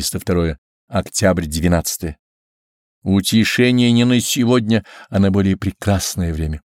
302. Октябрь 12. Утешение не на сегодня, а на более прекрасное время.